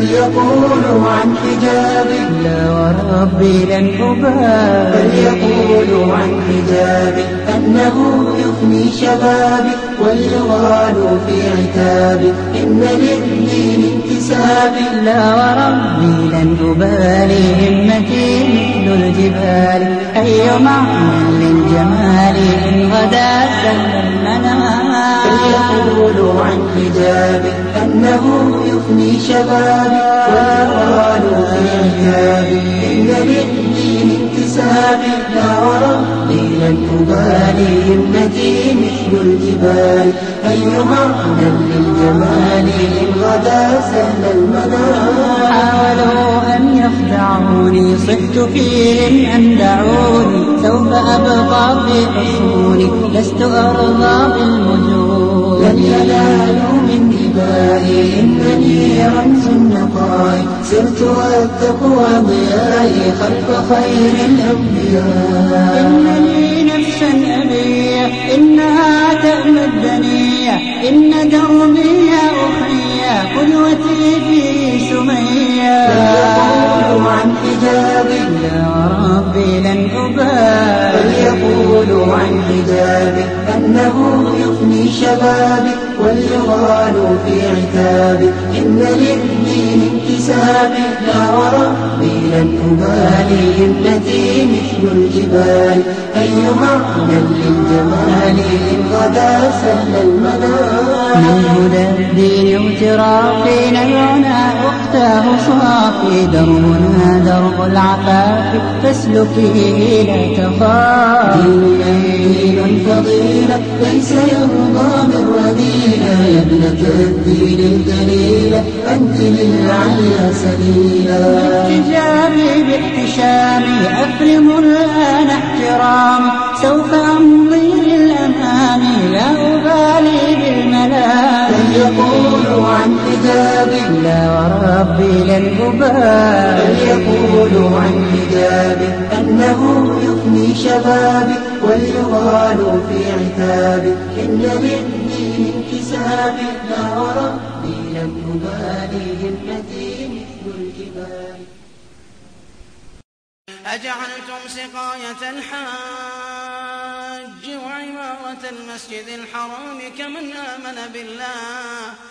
بل يقولوا عن حجابي لا وربي لن أبالي. بل يقولوا عن حجابي أنه يفني شبابي واليغال في عتابي إن للدين انتسابي لا وربي لن أبالي همتي مثل الجبال. أي معنى للجمال إن غدا سل المنام عن حجابي أنه يفني شبابي واليغال في عتابي إن للدين انتسابي لا وربي لن أبالي همتي مثل الجبال أي معنى للجمال إن سهل المنام حاولوا أن يخدعوني؟ صحت فيهم أن دعوني سوف أبقى في حصوني. لست أرضى بالمجون لن ينالوا من دمائي إنني رمز النقاء. سرت والتقوى ضيائي خلف خير الأنبياء. إنني نفسا أبي إنها تأمى الدنيا. إن دربي يا قدوتي في سمية فليقولوا عن حجابي لا وربي لن أبالي. فليقولوا عن حجابي أنه يفني شبابي واليغال في عتابي إن للدين انتسابي لا وربي لن أبالي همتي مثل الجبال. أي معنى للجمال إن غدا سهل المنام من هدى الدين اغترافي نبعنا أختاه صافي دربنا درب العفاف فاسلكيه لا تخافي دين فضيلة ليس يرضى من رذيلة. يا ابنة الدين الجليلة أنت للعليا سبيلا. باحتجابي باحتشامي أفرم الآن احترامي سوف أمضي للأمام لا أبالي بالملام. فليقولوا عن حجابي لا وربي لن أبالي فليقولوا عن حجابي أنه يفني شبابي واليغال في عتابي إن للدين انتسابي لا وربي لن أبالي همتي مثل الجبال أجعلتم سقاية الحاج وعمارة المسجد الحرام كمن آمن بالله.